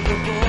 overboard.